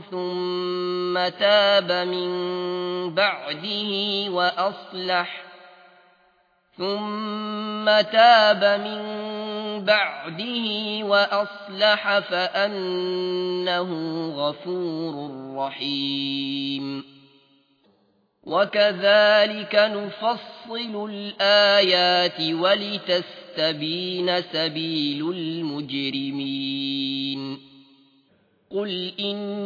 ثم تاب من بعده وأصلح ثم تاب من بعده وأصلح فأنه غفور رحيم وكذلك نفصل الآيات ولتستبين سبيل المجرمين قل نهيت